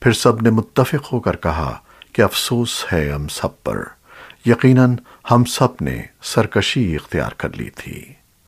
پھر سب نے متفق ہو کر کہا کہ افسوس ہے ہم سب پر۔ یقیناً ہم سب نے سرکشی اختیار کر لی تھی۔